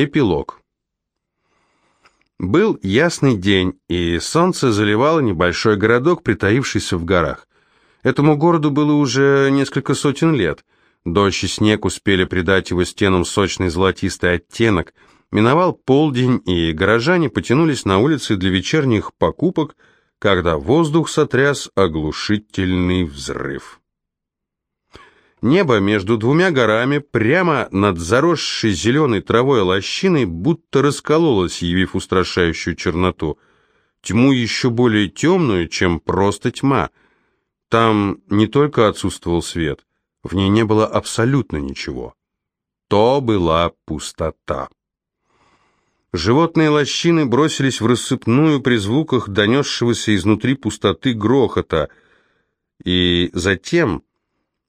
Эпилог. Был ясный день, и солнце заливало небольшой городок, притаившийся в горах. Этому городу было уже несколько сотен лет. Дождь и снег успели придать его стенам сочный золотистый оттенок. Миновал полдень, и горожане потянулись на улицы для вечерних покупок, когда воздух сотряс оглушительный взрыв. Небо между двумя горами, прямо над заросшей зеленой травой лощиной, будто раскололось, явив устрашающую черноту. Тьму еще более темную, чем просто тьма. Там не только отсутствовал свет, в ней не было абсолютно ничего. То была пустота. Животные лощины бросились в рассыпную при звуках донесшегося изнутри пустоты грохота, и затем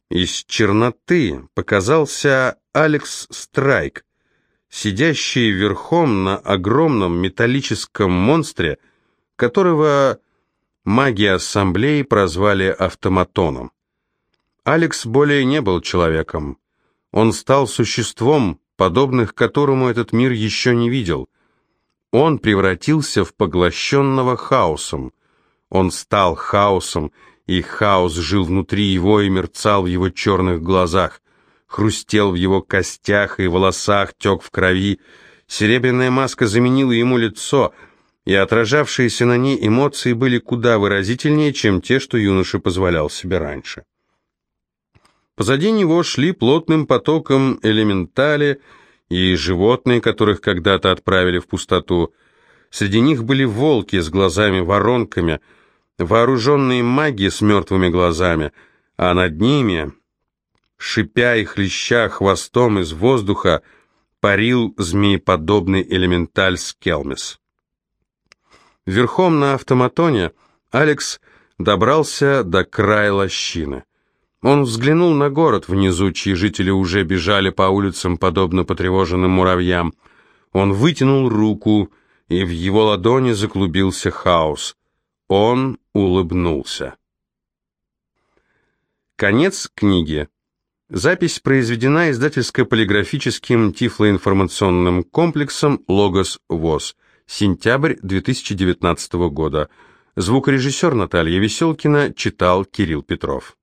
из черноты показался Алекс Страйк, сидящий верхом на огромном металлическом монстре, которого маги ассамблеи прозвали автоматоном. Алекс более не был человеком. Он стал существом, подобных которому этот мир еще не видел. Он превратился в поглощенного хаосом. Он стал хаосом, и хаос жил внутри его и мерцал в его черных глазах, хрустел в его костях и волосах, тек в крови. Серебряная маска заменила ему лицо, и отражавшиеся на ней эмоции были куда выразительнее, чем те, что юноша позволял себе раньше. Позади него шли плотным потоком элементали и животные, которых когда-то отправили в пустоту. Среди них были волки с глазами-воронками — вооруженные маги с мертвыми глазами, а над ними, шипя и хлеща хвостом из воздуха, парил змееподобный элементаль Скелмис. Верхом на автоматоне Алекс добрался до края лощины. Он взглянул на город внизу, чьи жители уже бежали по улицам, подобно потревоженным муравьям. Он вытянул руку, и в его ладони заклубился хаос. Он улыбнулся. Конец книги. Запись произведена издательско-полиграфическим тифлоинформационным комплексом «Логос ВОЗ». Сентябрь 2019 года. Звукорежиссер Наталья Веселкина читал Кирилл Петров.